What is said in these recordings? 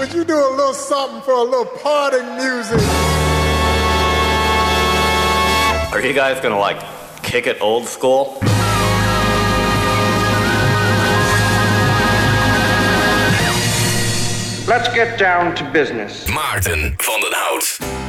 Would you do a little something for a little parting music? Are you guys gonna like kick it old school? Let's get down to business. Maarten van den Hout.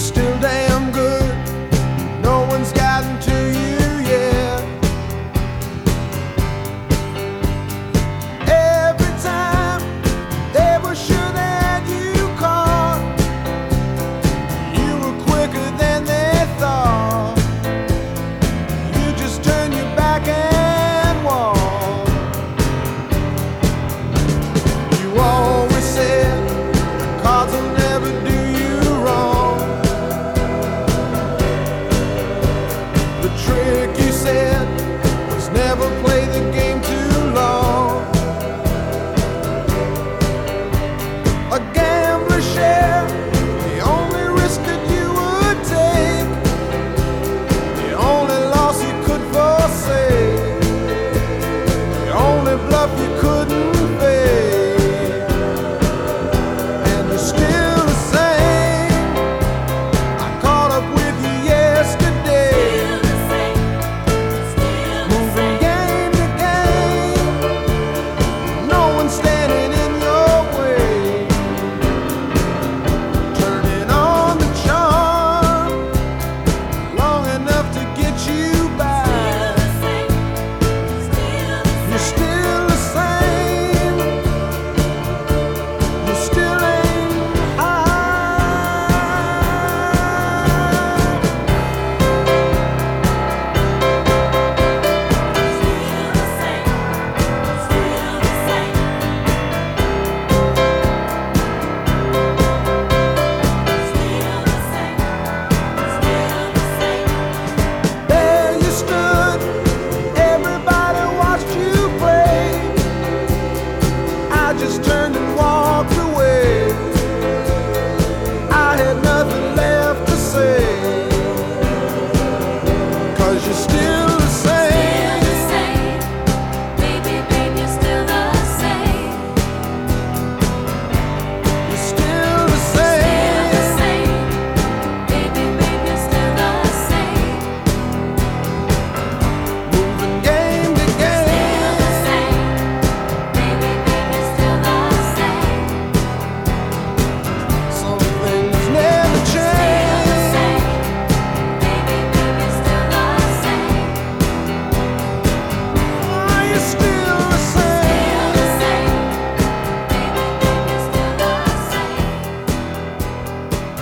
Still damn trick you said. Was never play the game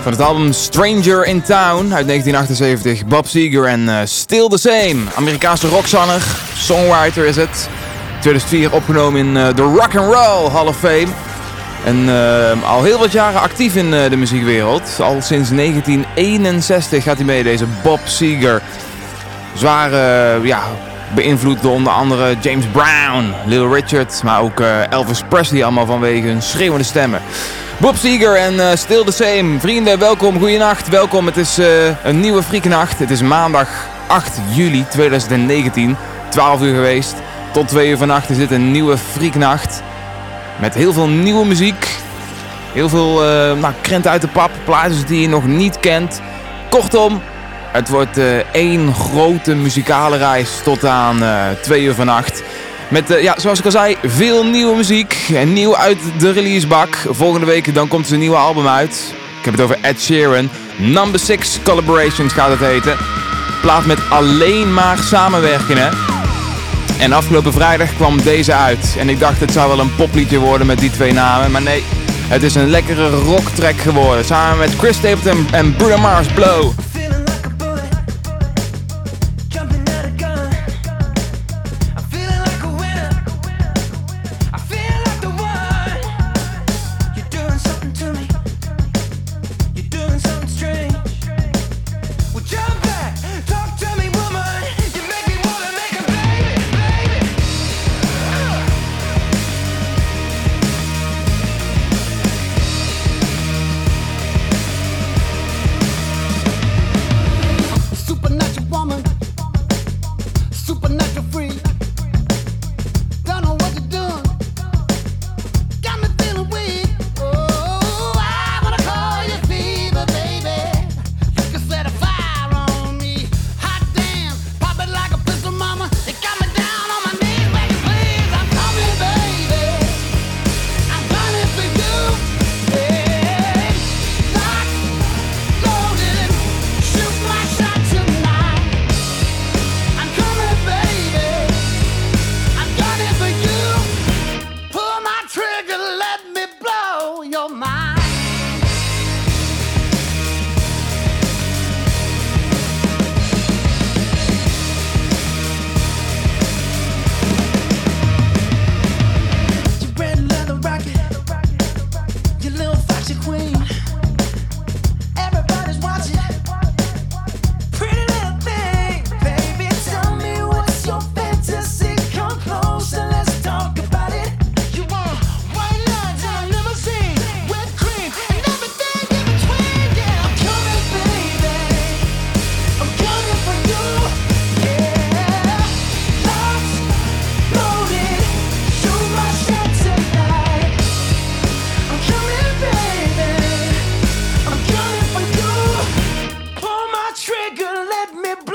Van het album Stranger in Town uit 1978, Bob Seger en eh, Still the Same. Amerikaanse rockzanger, songwriter is het. 2004 opgenomen in eh, de Rock and Roll Hall of Fame. En eh, al heel wat jaren actief in eh, de muziekwereld. Al sinds 1961 gaat hij mee, deze Bob Seger. Zwaar eh, ja, beïnvloed door onder andere James Brown, Little Richard, maar ook Elvis Presley. Allemaal vanwege hun schreeuwende stemmen. Bob Seger en eh, Still the Same. Vrienden, welkom, goeienacht. Welkom, het is eh, een nieuwe Friekenacht. Het is maandag 8 juli 2019, 12 uur geweest. Tot 2 uur vannacht is dit een nieuwe Frieknacht. Met heel veel nieuwe muziek. Heel veel eh nou, krenten uit de pap, plaatjes die je nog niet kent. Kortom, het wordt één grote muzikale reis tot aan eh 2 uur vannacht. Met, eh, ja, zoals ik al zei, veel nieuwe muziek. En nieuw uit de releasebak. Volgende week dan komt zijn nieuwe album uit. Ik heb het over Ed Sheeran. Number 6 Collaborations gaat het heten. Plaat met alleen maar samenwerkingen. En afgelopen vrijdag kwam deze uit. En ik dacht het zou wel een popliedje worden met die twee namen. Maar nee, het is een lekkere rocktrack geworden. Samen met Chris Stapleton en Bruno Mars Blow. Give me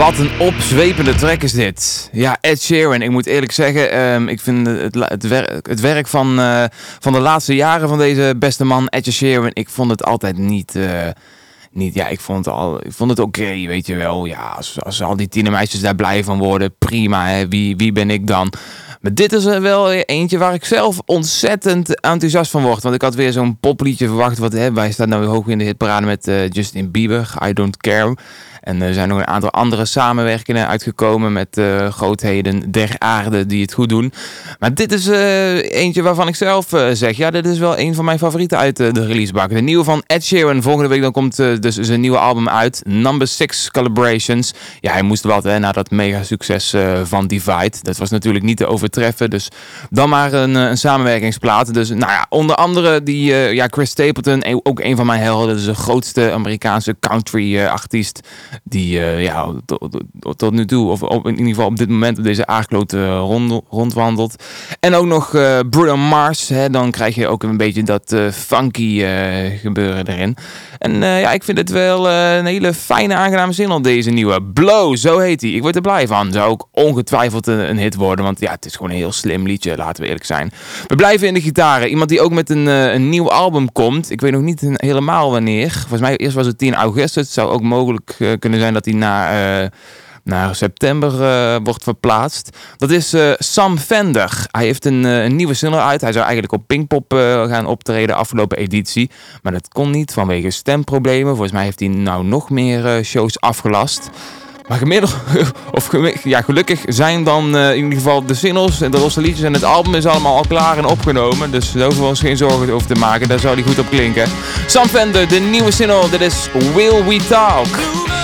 Wat een opzwepende track is dit. Ja, Ed Sheeran. Ik moet eerlijk zeggen, ehm, ik vind het, het, werk, het werk van, eh, van de laatste jaren van deze beste man, Ed Sheeran, ik vond het altijd niet... eh, niet, ja, ik vond het, al, ik vond het oké, weet je wel. Ja, als, als al die tienermeisjes daar blij van worden, prima. Hè? Wie, wie ben ik dan? Maar dit is er wel eentje waar ik zelf ontzettend enthousiast van word. Want ik had weer zo'n popliedje verwacht. Wat, hè, wij staan nou hoog in de hitparade met eh, Justin Bieber, I Don't Care. En er zijn nog een aantal andere samenwerkingen uitgekomen met eh, grootheden der aarde die het goed doen. Maar dit is eh, eentje waarvan ik zelf eh, zeg, ja, dit is wel een van mijn favorieten uit de releasebak. De nieuwe van Ed Sheeran. Volgende week dan komt dus zijn nieuwe album uit, Number 6 Collaborations. Ja, hij moest wat hè, na dat mega succes van Divide. Dat was natuurlijk niet te overtreffen, dus dan maar een, een samenwerkingsplaat. Dus nou ja, onder andere die, ja, Chris Stapleton, ook een van mijn helden. Is de grootste Amerikaanse country artiest die eh, ja, tot, nu toe, of in ieder geval op dit moment op deze aardkloot eh, rond, rondwandelt. En ook nog eh, Bruno Mars, hè, dan krijg je ook een beetje dat funky gebeuren erin. En ja, ik vind het wel een hele fijne, aangename zin op deze nieuwe. Blow, zo heet hij. Ik word er blij van. Zou ook ongetwijfeld een, een hit worden, want ja, het is gewoon een heel slim liedje, laten we eerlijk zijn. We blijven in de gitaren. Iemand die ook met een, een nieuw album komt. Ik weet nog niet helemaal wanneer. Volgens mij eerst was het 10 augustus. Het zou ook mogelijk kunnen zijn dat hij na... eh, naar september eh, wordt verplaatst. Dat is eh, Sam Fender. Hij heeft een, een nieuwe single uit. Hij zou eigenlijk op Pinkpop gaan optreden afgelopen editie. Maar dat kon niet vanwege stemproblemen. Volgens mij heeft hij nou nog meer shows afgelast. Maar gemiddeld, of ja, gelukkig zijn dan in ieder geval de singles en de losse liedjes en het album is allemaal al klaar en opgenomen. Dus daar hoeven we ons geen zorgen over te maken. Daar zou die goed op klinken. Sam Fender, de nieuwe single, dit is Will We Talk.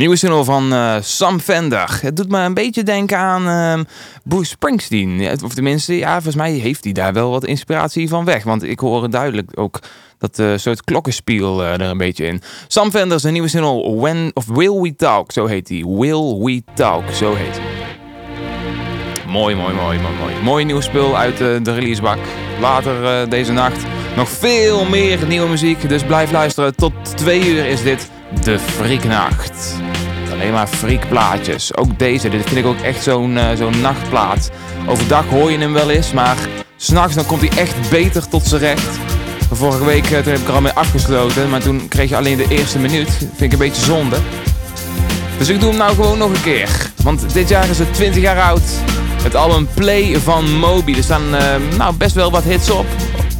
Nieuwe single van eh, Sam Fender. Het doet me een beetje denken aan ehm, Bruce Springsteen. Of tenminste, ja, volgens mij heeft hij daar wel wat inspiratie van weg. Want ik hoor duidelijk ook dat eh, soort klokkenspiel eh, er een beetje in. Sam Fender, zijn nieuwe single When of Will We Talk, zo heet hij. Will We Talk, zo heet hij. Mooi, mooi, mooi, mooi, mooi. Mooi nieuw spul uit de releasebak. Later deze nacht nog veel meer nieuwe muziek. Dus blijf luisteren. Tot twee uur is dit de Freaknacht. Alleen maar freakplaatjes. Ook deze. Dit vind ik ook echt zo'n eh, zo'n nachtplaat. Overdag hoor je hem wel eens, maar s'nachts dan komt hij echt beter tot zijn recht. Vorige week toen heb ik er al mee afgesloten, maar toen kreeg je alleen de eerste minuut. Vind ik een beetje zonde. Dus ik doe hem nou gewoon nog een keer. Want dit jaar is het 20 jaar oud. Het album Play van Moby. Er staan eh, nou, best wel wat hits op.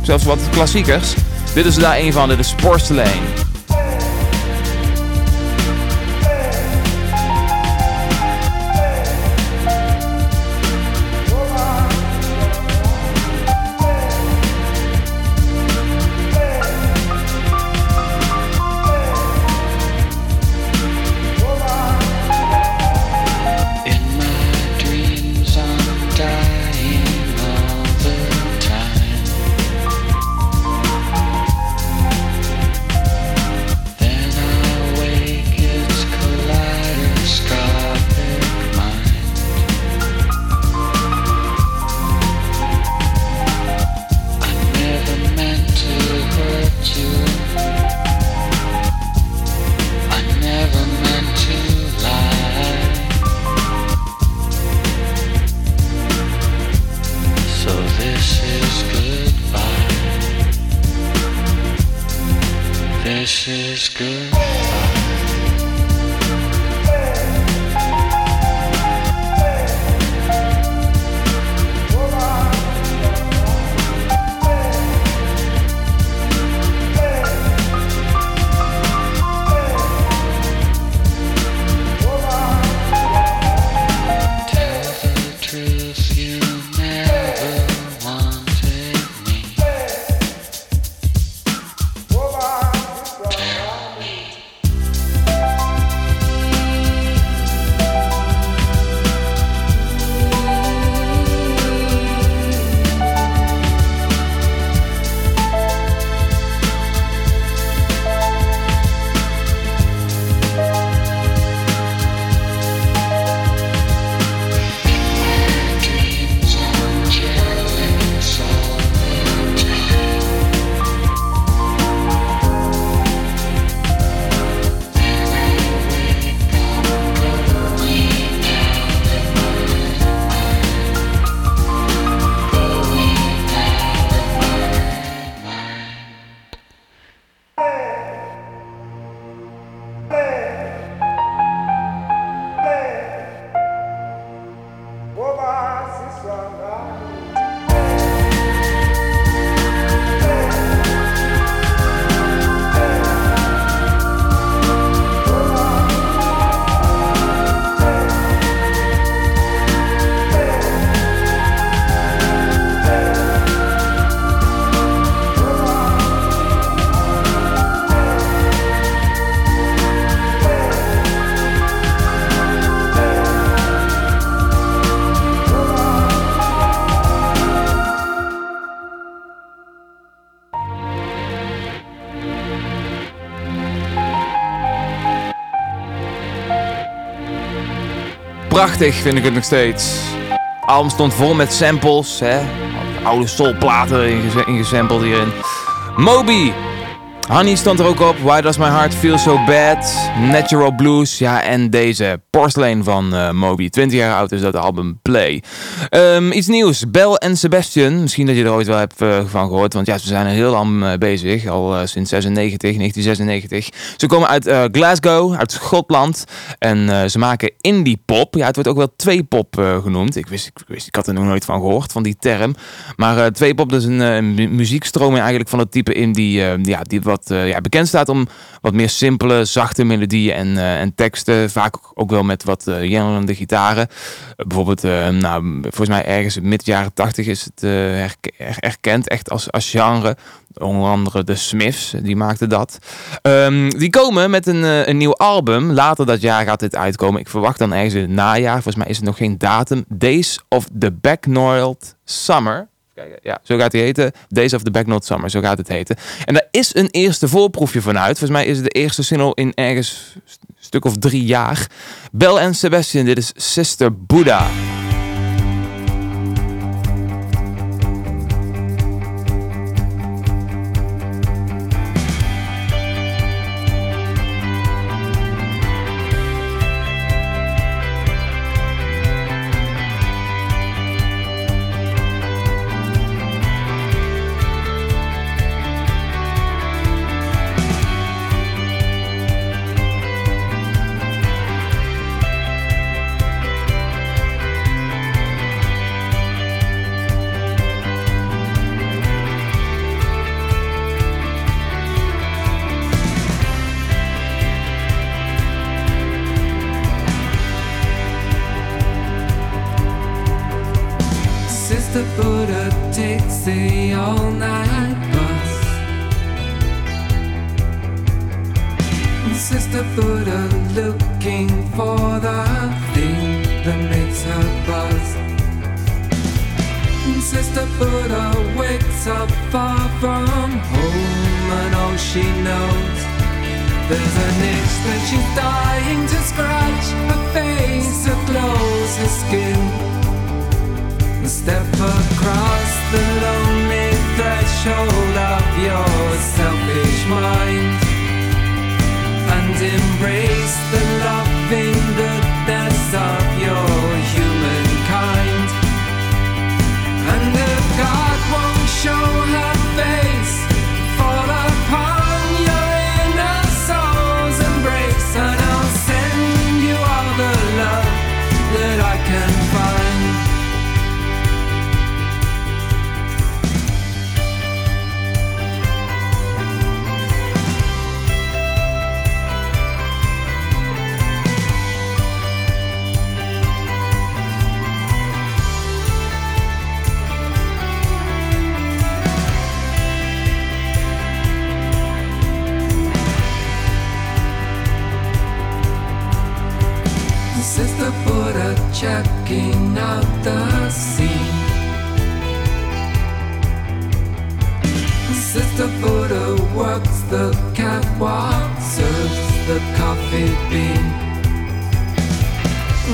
Zelfs wat klassiekers. Dit is daar een van. Dit is Porcelain. This is goodbye. Prachtig vind ik het nog steeds. Album stond vol met samples, hè. Oude soulplaten ingesampled hierin. Moby. Honey stond er ook op. Why Does My Heart Feel So Bad? Natural Blues. Ja, en deze Porcelain van eh, Moby. 20 jaar oud is dat album Play. Ehm, iets nieuws. Bell en Sebastian. Misschien dat je er ooit wel hebt eh, van gehoord. Want ja, ze zijn er heel lang eh, bezig. Al sinds 96, 1996. Ze komen uit Glasgow, uit Schotland. En ze maken indie pop. Ja, het wordt ook wel twee pop genoemd. Ik wist, ik wist, ik had er nog nooit van gehoord, van die term. Maar twee pop is een eh, mu- muziekstroming eigenlijk van het type indie. ja, die wat eh, ja, bekend staat om wat meer simpele, zachte melodieën en, eh, en teksten. Vaak ook wel met wat uh, gitaren. Bijvoorbeeld, nou, volgens mij ergens mid jaren tachtig is het eh, herk- er- erkend echt als, als genre. Onder andere de Smiths, die maakten dat. Ehm, die komen met een, een nieuw album. Later dat jaar gaat dit uitkomen. Ik verwacht dan ergens in het najaar. Volgens mij is het nog geen datum. Days of the Back North Summer. Kijken, ja, zo gaat hij heten. Days of the Back North Summer, zo gaat het heten. En daar is een eerste voorproefje van uit. Volgens mij is het de eerste single in ergens een stuk of drie jaar. Bell en Sebastian, dit is Sister Buddha. The scene. Sister Buddha works the catwalk, serves the coffee bean.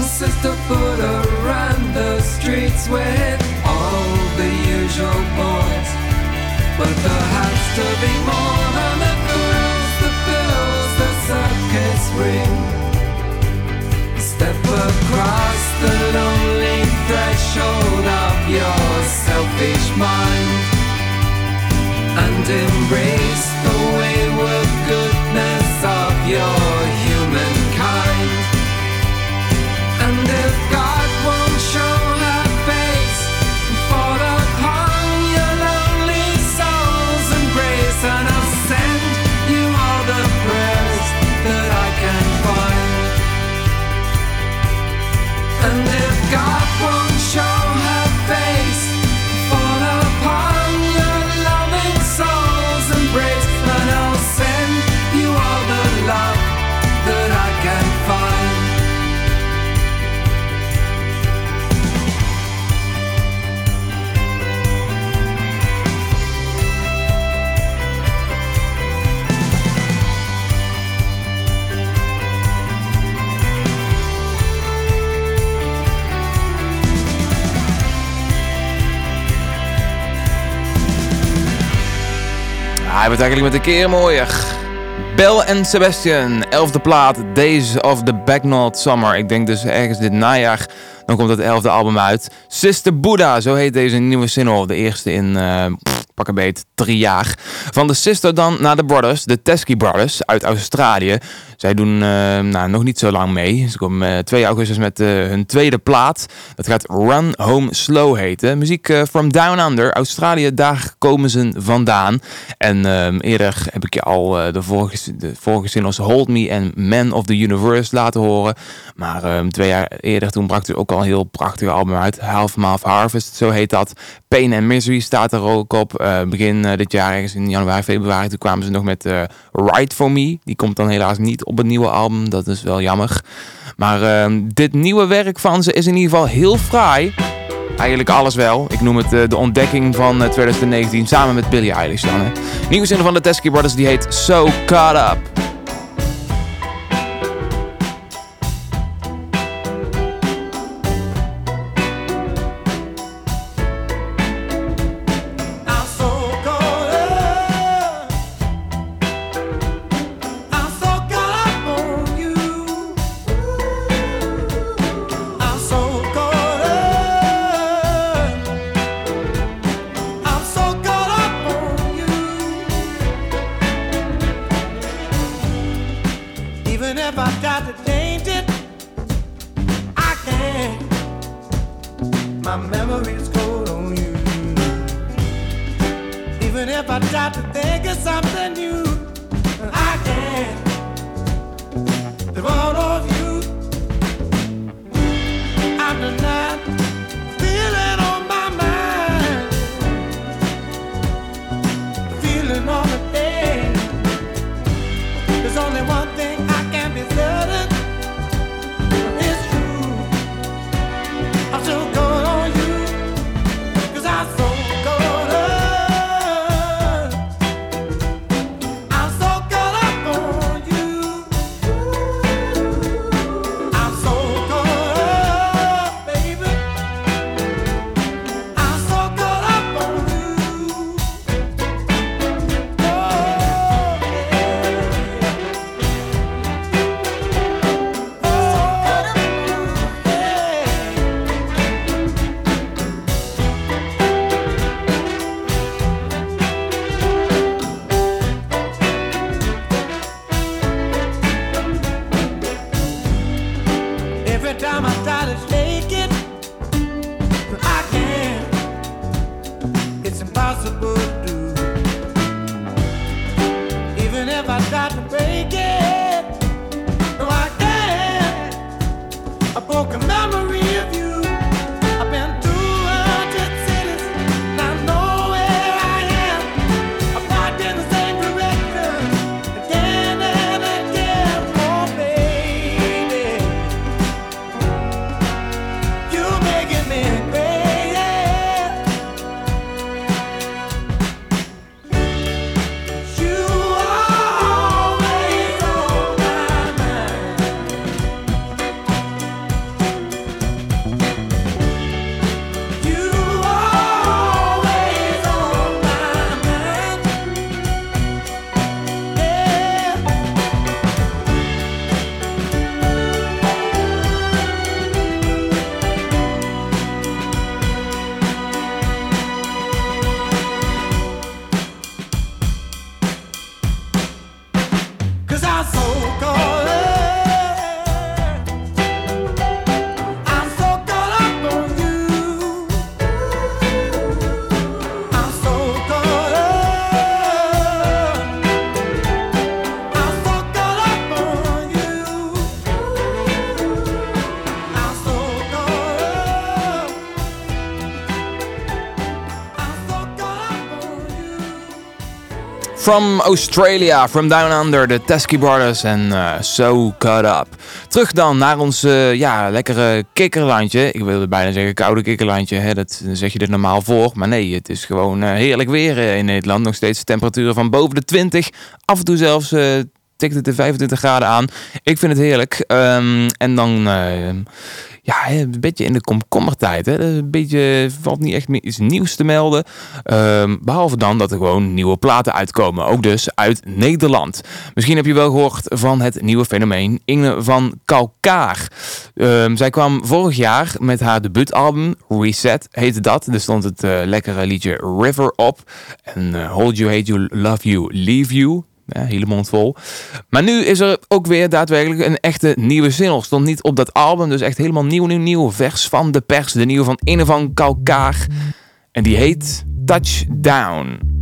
Sister Buddha ran the streets with all the usual boys. But there has to be more than the thrills, the bills, the circus ring. Step across the lonely threshold of your selfish mind and embrace the wayward goodness of your. Hij wordt eigenlijk met een keer mooier. Bell en Sebastian, elfde plaat, Days of the Backnot Summer. Ik denk dus ergens dit najaar, dan komt het elfde album uit. Sister Buddha, zo heet deze nieuwe single. De eerste in, pff, pak een beet, drie jaar. Van de Sister dan naar de Brothers, de Teskey Brothers uit Australië. Zij doen eh, nou, nog niet zo lang mee. Ze komen eh, 2 augustus met eh, hun tweede plaat. Dat gaat Run Home Slow heten. Muziek eh, from Down Under, Australië, daar komen ze vandaan. En ehm, eerder heb ik je al eh, de, vorige, de vorige singles Hold Me en Man of the Universe laten horen. Maar ehm, twee jaar eerder toen bracht ze ook al een heel prachtig album uit. Half Math Harvest, zo heet dat. Pain and Misery staat er ook op. Eh, begin eh, dit jaar, ergens in januari, februari, toen kwamen ze nog met eh Right For Me. Die komt dan helaas niet op het nieuwe album. Dat is wel jammer. Maar ehm, dit nieuwe werk van ze is in ieder geval heel fraai. Eigenlijk alles wel. Ik noem het eh, de ontdekking van eh, 2019 samen met Billie Eilish dan. Hè. Nieuwe zin van de Teskey Brothers die heet So Caught Up. From Australia, From Down Under, de Teskey Brothers en eh, So Cut Up. Terug dan naar ons eh, ja, lekkere kikkerlandje. Ik wilde bijna zeggen koude kikkerlandje, hè? dat zeg je er normaal voor. Maar nee, het is gewoon eh, heerlijk weer in Nederland. Nog steeds temperaturen van boven de 20. Af en toe zelfs tikt het de 25 graden aan. Ik vind het heerlijk. Ehm, en dan ja, een beetje in de komkommertijd. Hè. Een beetje valt niet echt meer iets nieuws te melden. Ehm, behalve dan dat er gewoon nieuwe platen uitkomen. Ook dus uit Nederland. Misschien heb je wel gehoord van het nieuwe fenomeen Inge van Kalkaar. Ehm, zij kwam vorig jaar met haar debuutalbum Reset, heette dat. Er stond het eh, lekkere liedje River op. En eh, Hold You, Hate You, Love You, Leave You. Ja, hele mond vol. Maar nu is er ook weer daadwerkelijk een echte nieuwe single. Stond niet op dat album, dus echt helemaal nieuw, nieuw, nieuw. Vers van de pers, de nieuwe van Inne van Kalkaar. En die heet Touchdown.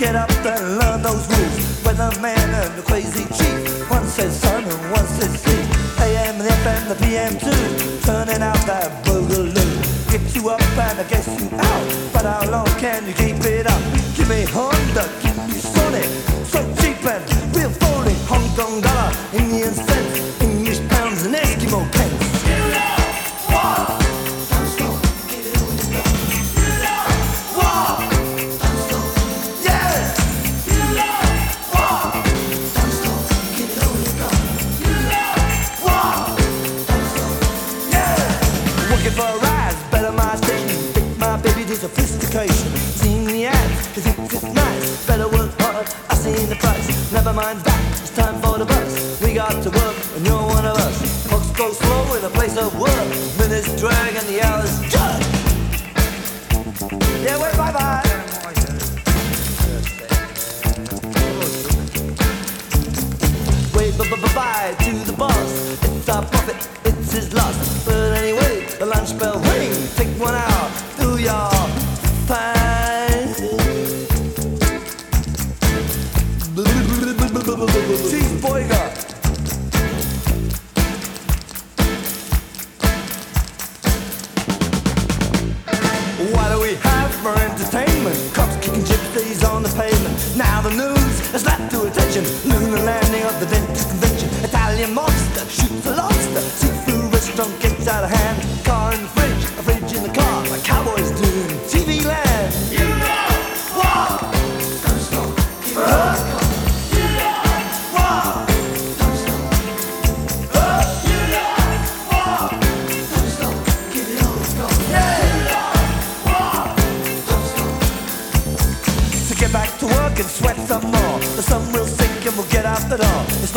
Get up and learn those rules. Weatherman and the crazy chief. One says sun and one says sea. AM and FM, the PM too. Turning out that boogaloo. Get you up and I guess you out. But how long can you keep it up? Give me Honda, give me Sonic. So cheap and real phony. Hong Kong dollar, Indian sophistication. Seeing the ads, cause it's it's nice. Better work hard, I seen the price. Never mind that, it's time for the bus. We got to work, and you're one of us. Folks go slow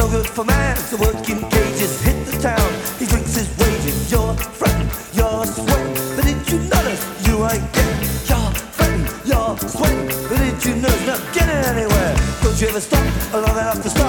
no good for man to work in cages. Hit the town, he drinks his wages. You're fretting, you're sweating. But did you notice you ain't getting? You're fretting, you're sweating. But did you notice not getting anywhere? Don't you ever stop long enough to start?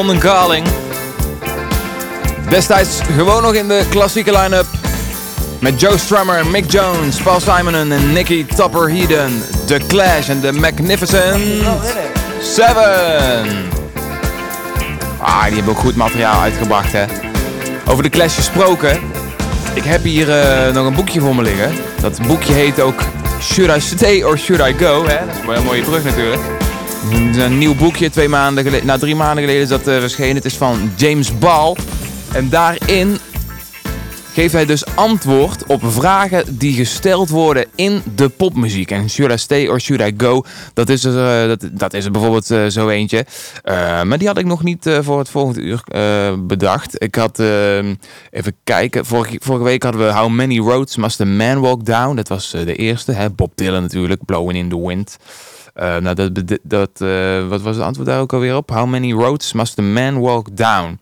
London Calling. Destijds gewoon nog in de klassieke line-up. Met Joe Strummer, Mick Jones, Paul Simonon en Nicky Topper Heeden. The Clash en The Magnificent Seven. Ah, die hebben ook goed materiaal uitgebracht, hè. Over de Clash gesproken. Ik heb hier eh, nog een boekje voor me liggen. Dat boekje heet ook Should I Stay or Should I Go? Hè? Dat is wel een mooie brug natuurlijk. Een nieuw boekje, twee maanden geleden, nou drie maanden geleden is dat eh, verschenen. Het is van James Ball. En daarin geeft hij dus antwoord op vragen die gesteld worden in de popmuziek. En Should I Stay or Should I Go? Dat is er, eh, dat, dat is bijvoorbeeld eh, zo eentje. Maar die had ik nog niet voor het volgende uur bedacht. Ik had, eh, even kijken, vorige, vorige week hadden we How Many Roads Must a Man Walk Down? Dat was de eerste, hè? Bob Dylan natuurlijk, Blowing in the Wind. Eh, nou, dat, eh, wat was het antwoord daar ook alweer op? How many roads must a man walk down?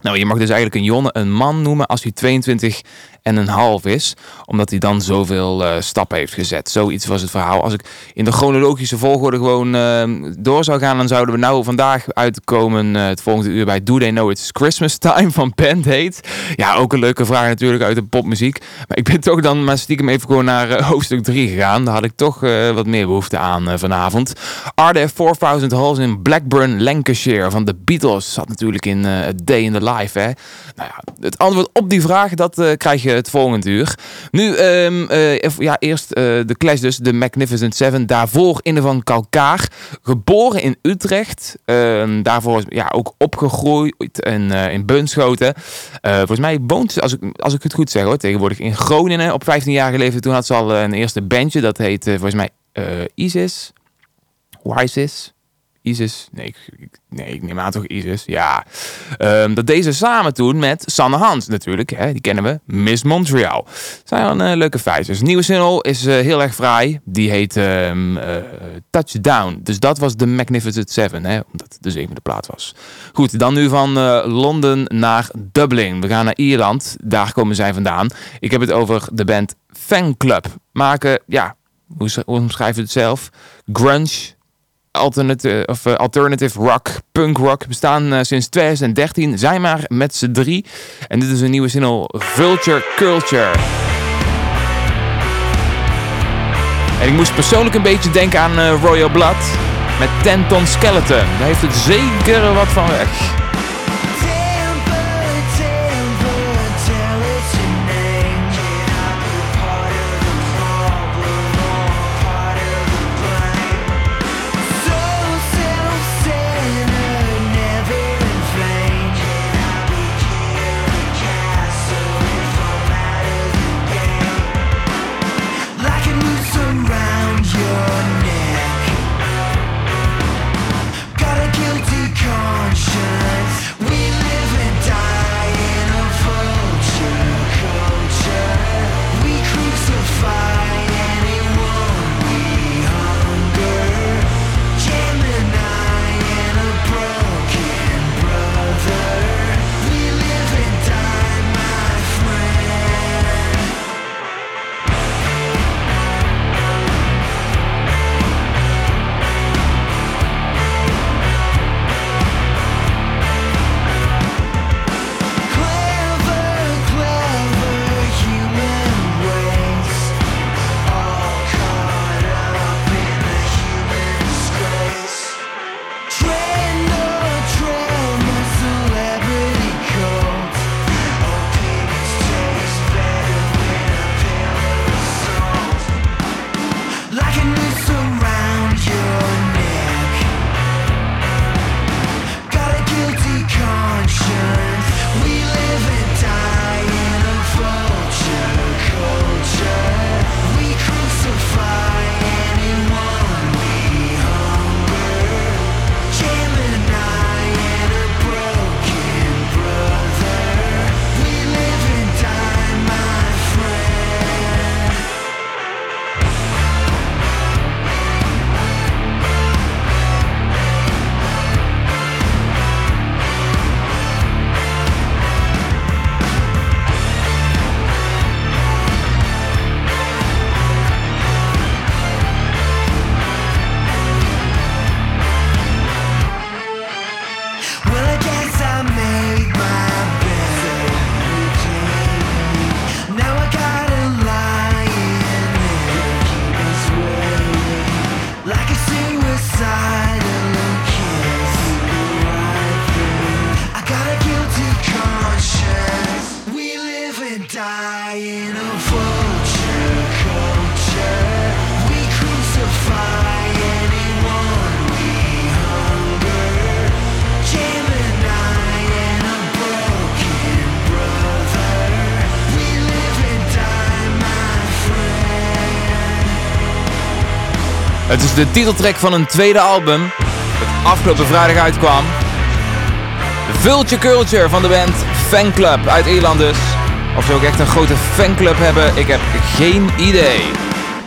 Nou, je mag dus eigenlijk een jonne een man noemen als hij 22 en een half is. Omdat hij dan zoveel eh, stappen heeft gezet. Zoiets was het verhaal. Als ik in de chronologische volgorde gewoon eh, door zou gaan, dan zouden we nou vandaag uitkomen eh, het volgende uur bij Do They Know It's Christmas Time van Band Hate. Ja, ook een leuke vraag natuurlijk uit de popmuziek. Maar ik ben toch dan maar stiekem even gewoon naar eh, hoofdstuk 3 gegaan. Daar had ik toch wat meer behoefte aan vanavond. Are There 4000 Halls in Blackburn, Lancashire van de Beatles. Zat natuurlijk in Day in the Life. Hè? Nou ja, het antwoord op die vraag, dat krijg je het volgende uur. Nu, ehm, eh, ja, eerst eh, de Clash dus, de Magnificent Seven. Daarvoor Inne van Kalkaar. Geboren in Utrecht. Ehm, daarvoor ja, ook opgegroeid in, eh, in Bunschoten. Eh, volgens mij woont ze, als ik, als ik het goed zeg hoor, tegenwoordig in Groningen. Op 15-jarige leeftijd. Toen had ze al een eerste bandje. Dat heet volgens mij Isis. Isis. Isis. Nee ik, nee, ik neem aan toch Isis. Ja. Ehm, dat deed ze samen toen met Sanne Hans natuurlijk. Hè, die kennen we. Miss Montreal. Zijn een eh, leuke feitjes. Nieuwe single is eh, heel erg fraai. Die heet ehm, eh, Touchdown. Dus dat was de Magnificent Seven. Hè, omdat het de zevende plaat was. Goed, dan nu van Londen naar Dublin. We gaan naar Ierland. Daar komen zij vandaan. Ik heb het over de band Fanclub. Maken, ja, hoe, sch- hoe omschrijf je het zelf? Grunge, alternative, of, eh, alternative rock, punk rock. Bestaan eh, sinds 2013. Zijn maar met z'n drie. En dit is een nieuwe single, Vulture Culture. En ik moest persoonlijk een beetje denken aan eh, Royal Blood. Met 10 Ton Skeleton. Daar heeft het zeker wat van weg. Het is de titeltrack van een tweede album. Dat afgelopen vrijdag uitkwam. Vulture Culture van de band Fanclub uit Ierland dus. Of ze ook echt een grote fanclub hebben, ik heb geen idee.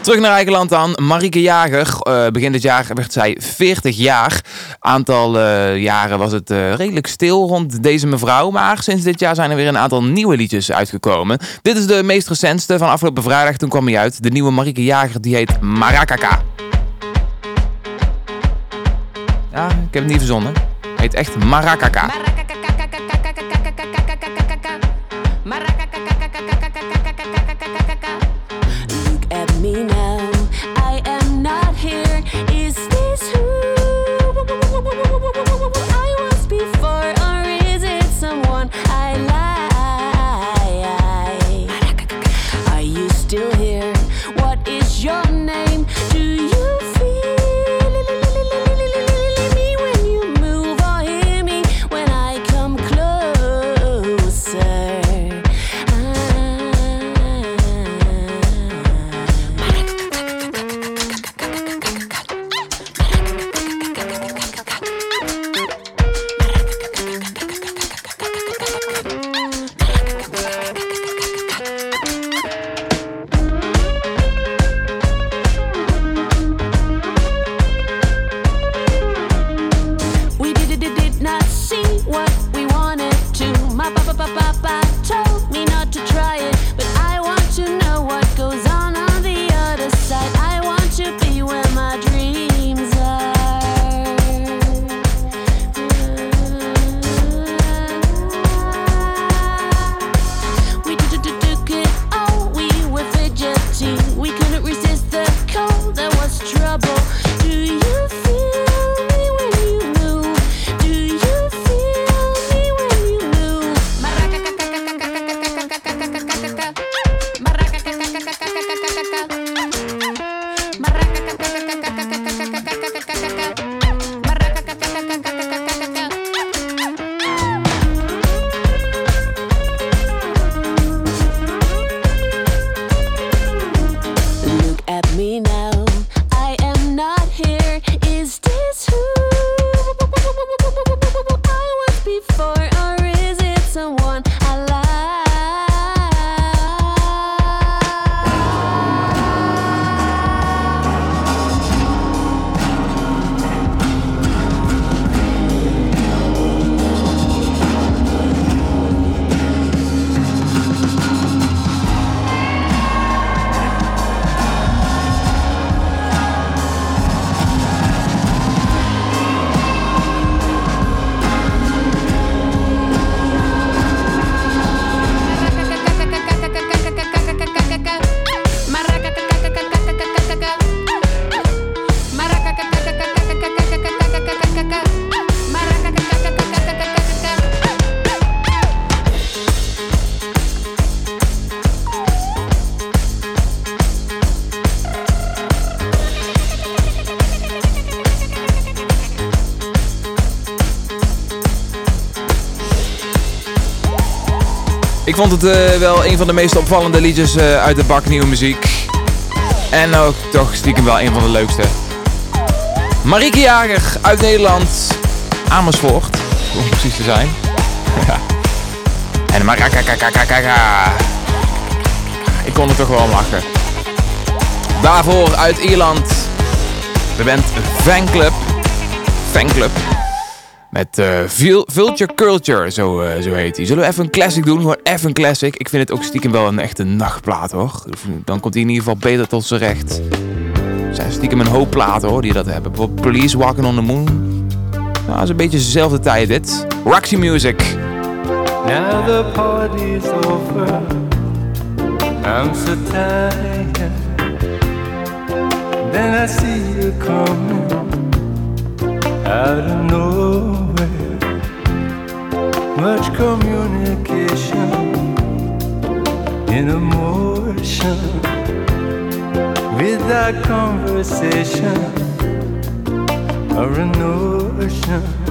Terug naar eigen land dan. Marieke Jager. Eh, begin dit jaar werd zij 40 jaar. Aantal eh, jaren was het eh, redelijk stil rond deze mevrouw. Maar sinds dit jaar zijn er weer een aantal nieuwe liedjes uitgekomen. Dit is de meest recentste van afgelopen vrijdag. Toen kwam hij uit. De nieuwe Marieke Jager die heet Marakaka. Ja, ik heb het niet verzonnen. Heet echt Marakaka. Vond het eh, wel een van de meest opvallende liedjes eh, uit de bak nieuwe muziek. En ook toch stiekem wel een van de leukste. Marieke Jager uit Nederland. Amersfoort, om precies te zijn. En Marakakakakaka. Ik kon er toch wel om lachen. Daarvoor uit Ierland. De band Fanclub. Fanclub. Met Vul- Vulture Culture, zo, eh, zo heet hij. Zullen we even een classic doen? Gewoon even een classic. Ik vind het ook stiekem wel een echte nachtplaat hoor. Dan komt hij in ieder geval beter tot zijn recht. Er zijn stiekem een hoop platen hoor die dat hebben. Bijvoorbeeld Police Walking on the Moon. Nou, dat is een beetje dezelfde tijd dit. Roxy Music. Now the party's over. I'm so tired. Then I see you coming out of nowhere. Much communication in emotion. Without conversation or a notion.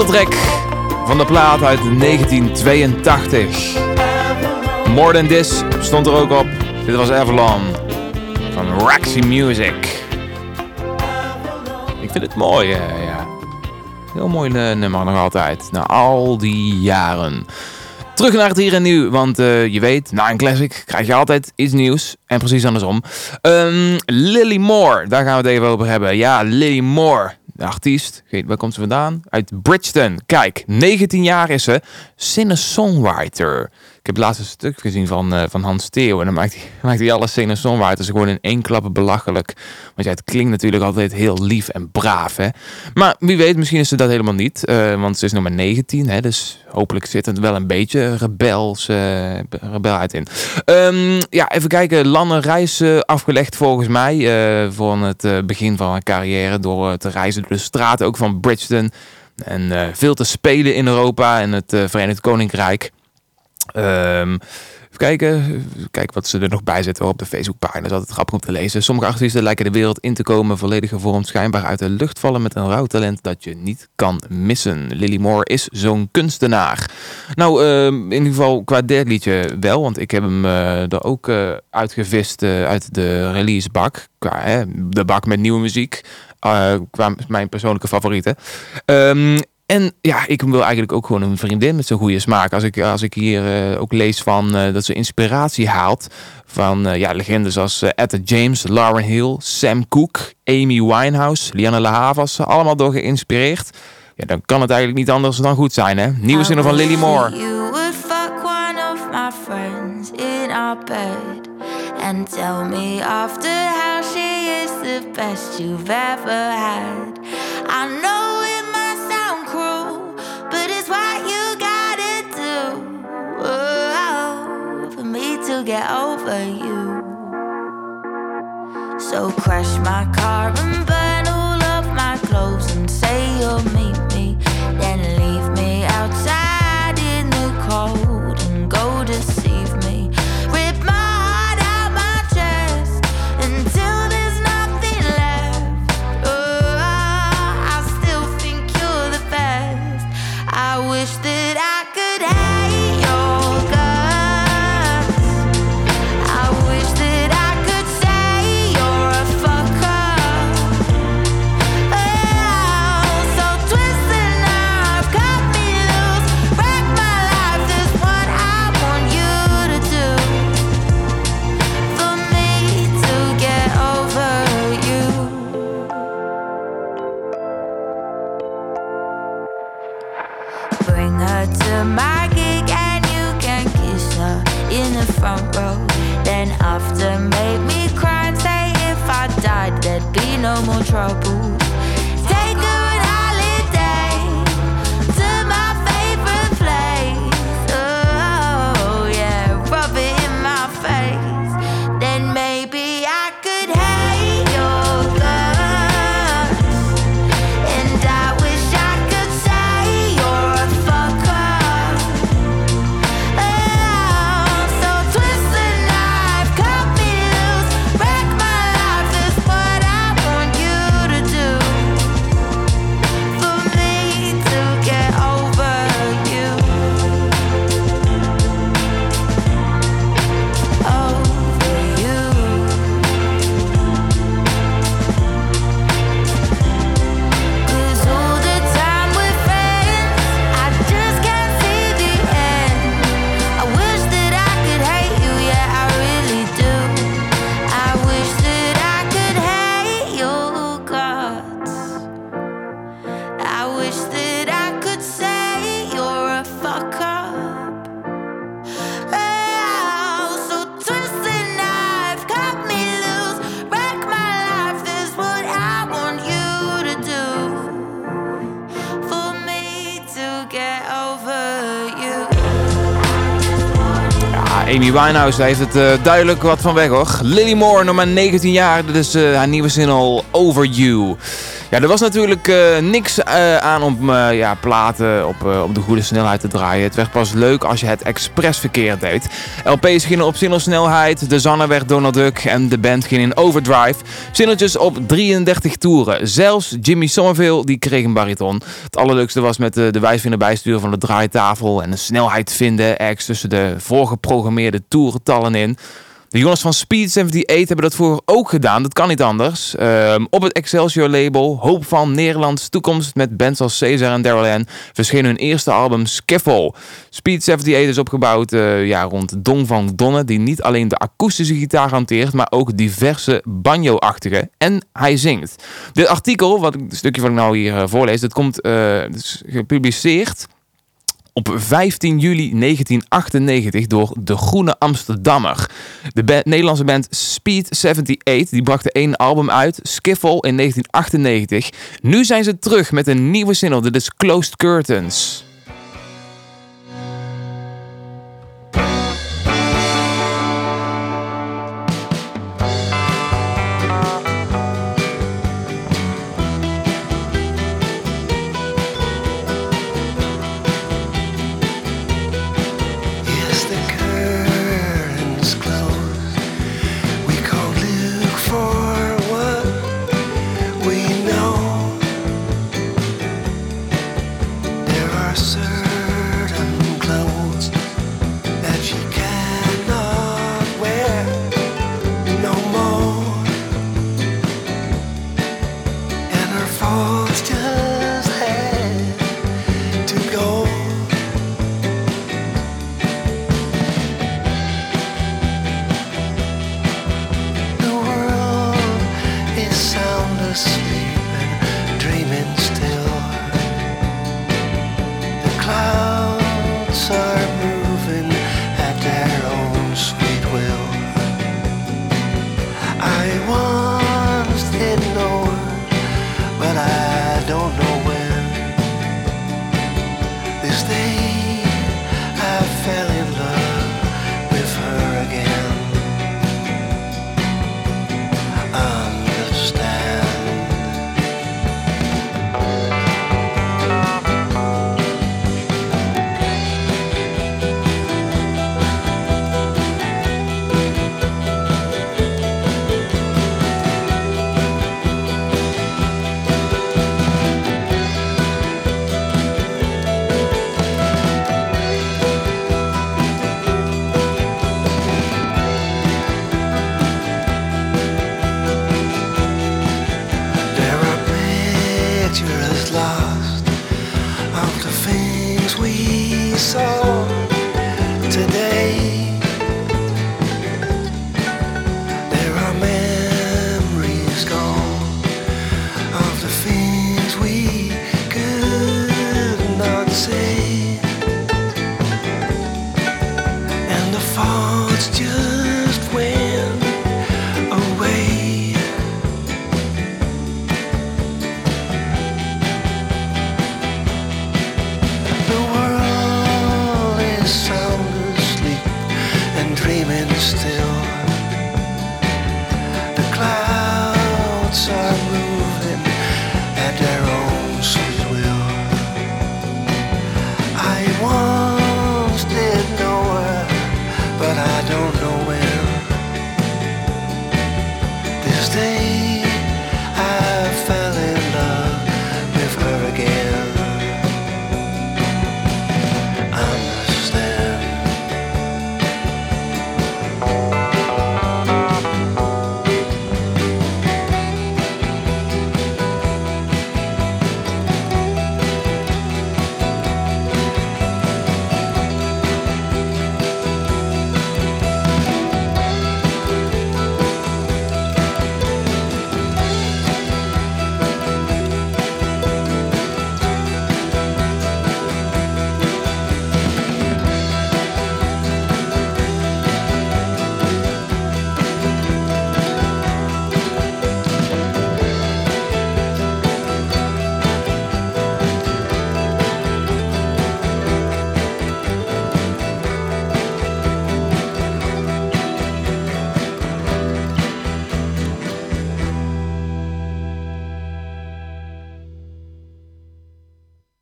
Titeltrack van de plaat uit 1982. More Than This stond er ook op. Dit was Avalon van Raxy Music. Ik vind het mooi, eh, ja. Heel mooi eh, nummer nog altijd. Na al die jaren. Terug naar het hier en nu, want eh, je weet, na een classic krijg je altijd iets nieuws. En precies andersom. Ehm, Lily Moore, daar gaan we het even over hebben. Ja, Lily Moore, artiest. Waar komt ze vandaan? Uit Bridgeton. Kijk, 19 jaar is ze. Singer-songwriter. Ik heb laatst een stuk gezien van, eh, van Hans Theo. En dan maakt hij, maakt hij alle singer-songwriters gewoon in één klappen belachelijk. Want ja, het klinkt natuurlijk altijd heel lief en braaf. Hè? Maar wie weet, misschien is ze dat helemaal niet. eh, want ze is nog maar 19. Hè? Dus hopelijk zit er wel een beetje rebels, eh, rebelheid in. Ehm, ja, even kijken. Lange reis afgelegd volgens mij. voor het begin van haar carrière. Door te reizen door de straten ook van Bridgeton. En veel te spelen in Europa en het Verenigd Koninkrijk. Ehm, even kijken. Kijk wat ze er nog bij zetten op de Facebookpagina. Dat is altijd grappig om te lezen. Sommige artiesten lijken de wereld in te komen. Volledig gevormd, schijnbaar uit de lucht vallen. Met een rauw talent dat je niet kan missen. Lily Moore is zo'n kunstenaar. Nou, ehm, in ieder geval qua derde liedje wel. Want ik heb hem eh, er ook eh, uitgevist eh, uit de releasebak. Qua hè, de bak met nieuwe muziek. qua mijn persoonlijke favorieten. Ehm, en ja, ik wil eigenlijk ook gewoon een vriendin met zo'n goede smaak. Als ik, als ik hier eh, ook lees van eh, dat ze inspiratie haalt van eh, ja, legendes als Etta James, Lauren Hill, Sam Cooke, Amy Winehouse, Lianne La Havas, allemaal door geïnspireerd. Ja, dan kan het eigenlijk niet anders dan goed zijn, hè? Nieuwe zinnen van Lily Moore. You would fuck one of my friends in our bed and tell me after how she is the best you've ever had. I know get over you. So crash my car and burn Amy Winehouse heeft het eh, duidelijk wat van weg hoor. Lily Moore, nog maar 19 jaar. Is eh, haar nieuwe single Over You. Ja, er was natuurlijk eh, niks eh, aan om eh, ja, platen op, op de goede snelheid te draaien. Het werd pas leuk als je het expres verkeerd deed. LP's gingen op singlesnelheid, de zanger werd Donald Duck en de band ging in overdrive. Singeltjes op 33 toeren. Zelfs Jimmy Somerville die kreeg een bariton. Het allerleukste was met de, de bijsturen van de draaitafel en de snelheid vinden ergens tussen de voorgeprogrammeerde toerentallen in. De jongens van Speed 78 hebben dat vroeger ook gedaan. Dat kan niet anders. Ehm, op het Excelsior label, hoop van Nederlands toekomst met bands als Caesar en Daryl Ann, verscheen hun eerste album Skiffle. Speed 78 is opgebouwd eh, ja, rond Don van Donne, die niet alleen de akoestische gitaar hanteert, maar ook diverse banjo-achtige. En hij zingt. Dit artikel, wat het stukje wat ik nou hier eh, voorlees, dat komt eh, is gepubliceerd op 15 juli 1998 door De Groene Amsterdammer. De Nederlandse band Speed 78 die bracht één album uit, Skiffle, in 1998. Nu zijn ze terug met een nieuwe single, dit is Closed Curtains.